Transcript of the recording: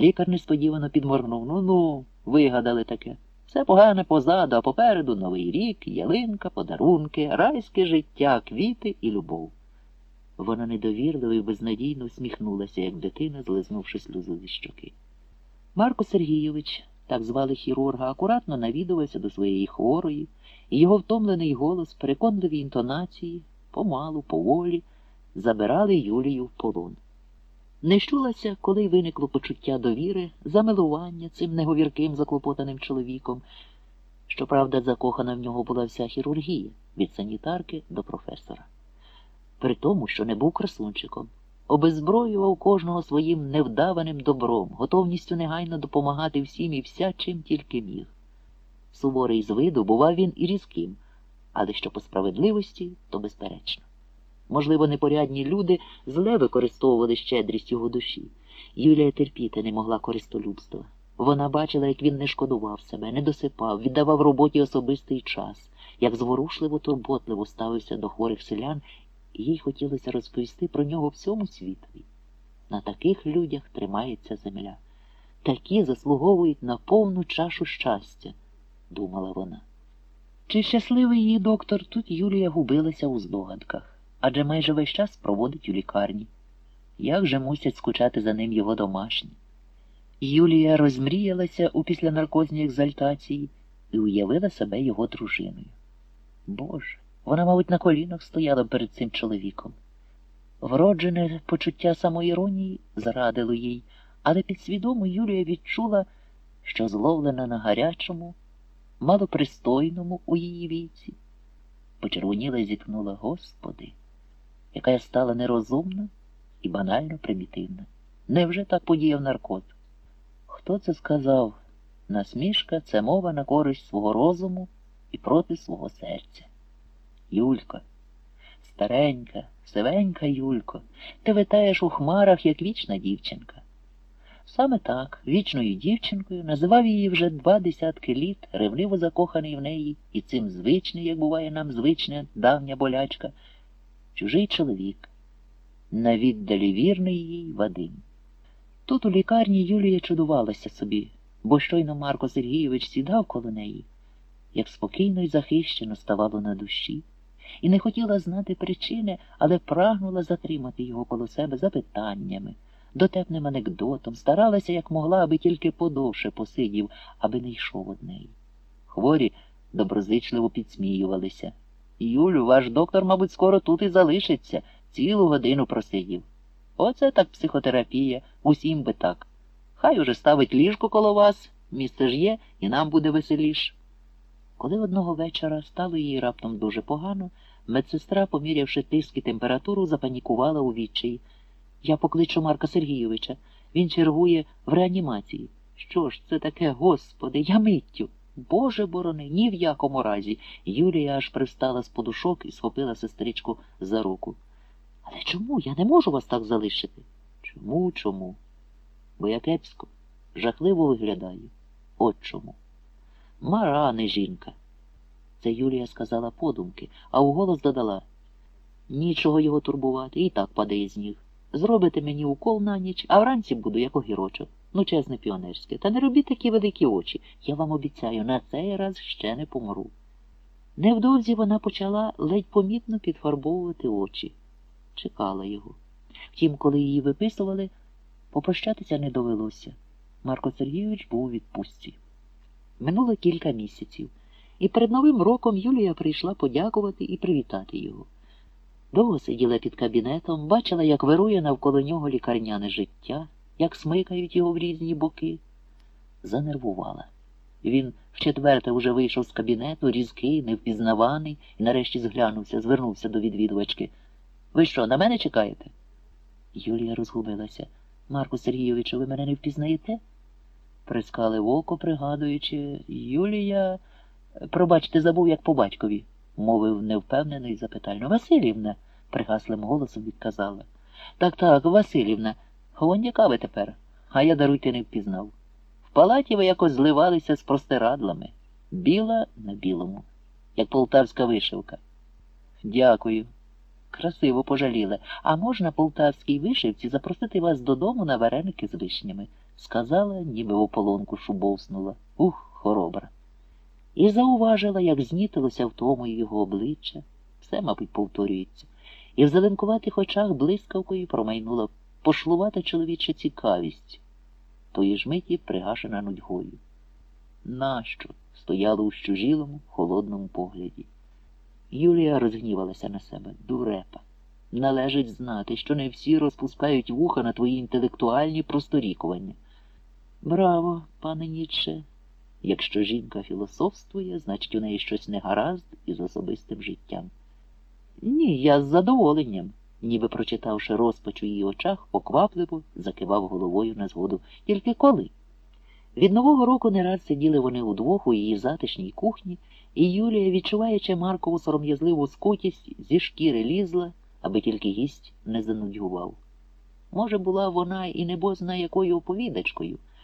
Лікар несподівано підморгнув. Ну ну, вигадали таке. Все погане позаду, а попереду новий рік, ялинка, подарунки, райське життя, квіти і любов. Вона недовірливо і безнадійно усміхнулася, як дитина, злизнувши сльозу зі щоки. Марко Сергійович, так звали хірурга, акуратно навідувався до своєї хворої, і його втомлений голос, переконливі інтонації, помалу, поволі, забирали Юлію в полон. Не щулася, коли виникло почуття довіри, замилування цим неговірким заклопотаним чоловіком. Щоправда, закохана в нього була вся хірургія від санітарки до професора. При тому, що не був красунчиком, обезброював кожного своїм невдаваним добром, готовністю негайно допомагати всім і вся, чим тільки міг. Суворий з виду бував він і різким, але що по справедливості, то безперечно. Можливо, непорядні люди зле використовували щедрість його душі. Юлія терпіти не могла користолюбства. Вона бачила, як він не шкодував себе, не досипав, віддавав роботі особистий час, як зворушливо турботливо ставився до хворих селян, і їй хотілося розповісти про нього всьому світові. На таких людях тримається земля. Такі заслуговують на повну чашу щастя, думала вона. Чи щасливий її доктор, тут Юлія губилася у здогадках адже майже весь час проводить у лікарні. Як же мусять скучати за ним його домашні? Юлія розмріялася у післянаркозній екзальтації і уявила себе його дружиною. Боже, вона, мабуть, на колінах стояла перед цим чоловіком. Вроджене почуття самоіронії зрадило їй, але підсвідомо Юлія відчула, що зловлена на гарячому, малопристойному у її віці. Почервоніла і зітхнула, Господи яка стала нерозумна і банально примітивна. Невже так подіяв наркот? Хто це сказав? Насмішка це мова на користь свого розуму і проти свого серця. Юлько, старенька, сивенька Юлько, ти витаєш у хмарах, як вічна дівчинка. Саме так, вічною дівчинкою, називав її вже два десятки літ, ревливо закоханий в неї, і цим звичний, як буває нам звична давня болячка чужий чоловік, на віддалі вірний їй Вадим. Тут у лікарні Юлія чудувалася собі, бо щойно Марко Сергійович сідав коло неї, як спокійно і захищено ставало на душі, і не хотіла знати причини, але прагнула затримати його коло себе запитаннями, дотепним анекдотом, старалася, як могла, аби тільки подовше посидів, аби не йшов од неї. Хворі доброзичливо підсміювалися. Юлю, ваш доктор, мабуть, скоро тут і залишиться, цілу годину просидів. Оце так психотерапія, усім би так. Хай уже ставить ліжко коло вас, місце ж є, і нам буде веселіш. Коли одного вечора стало їй раптом дуже погано, медсестра, помірявши тиск і температуру, запанікувала у відчаї. Я покличу Марка Сергійовича. Він чергує в реанімації. Що ж це таке, господи, я миттю. Боже борони, ні в якому разі. Юлія аж пристала з подушок і схопила сестричку за руку. Але чому? Я не можу вас так залишити? Чому, чому? Бо я кепсько, жахливо виглядаю. От чому. Мара, не жінка. Це Юлія сказала подумки, а уголос додала. Нічого його турбувати, і так падає з ніг. Зробите мені укол на ніч, а вранці буду як огірочок. Ну, чесне піонерське, та не робіть такі великі очі. Я вам обіцяю, на цей раз ще не помру. Невдовзі вона почала ледь помітно підфарбовувати очі. Чекала його. Втім, коли її виписували, попрощатися не довелося. Марко Сергійович був у відпустці. Минуло кілька місяців, і перед Новим роком Юлія прийшла подякувати і привітати його. Довго сиділа під кабінетом, бачила, як вирує навколо нього лікарняне життя як смикають його в різні боки. Занервувала. Він вчетверте уже вийшов з кабінету, різкий, невпізнаваний, і нарешті зглянувся, звернувся до відвідувачки. Ви що, на мене чекаєте? Юлія розгубилася. Марку Сергійовичу, ви мене не впізнаєте? Прискали в око, пригадуючи, Юлія, пробачте, забув, як по батькові, мовив невпевнено і запитально. Васильівна, пригаслим голосом відказала. Так, так, Васильівна. Ховоняка ви тепер, а я даруйте не впізнав. В палаті ви якось зливалися з простирадлами. Біла на білому, як полтавська вишивка. Дякую. Красиво пожаліли. А можна полтавській вишивці запросити вас додому на вареники з вишнями? сказала, ніби в ополонку шубовснула. Ух, хоробра. І зауважила, як знітилося в тому його обличчя. Все, мабуть, повторюється. І в зеленкуватих очах блискавкою промайнула пошлувата чоловіча цікавість, тої ж миті пригашена нудьгою. Нащо? стояло у щужілому, холодному погляді. Юлія розгнівалася на себе, дурепа. Належить знати, що не всі розпускають вуха на твої інтелектуальні просторікування. Браво, пане Ніцше. Якщо жінка філософствує, значить у неї щось негаразд із особистим життям. Ні, я з задоволенням, ніби прочитавши розпач у її очах, поквапливо закивав головою на згоду. Тільки коли? Від Нового року не раз сиділи вони удвох у її затишній кухні, і Юлія, відчуваючи Маркову сором'язливу скутість, зі шкіри лізла, аби тільки гість не занудьгував. Може, була вона і небозна якою оповідачкою,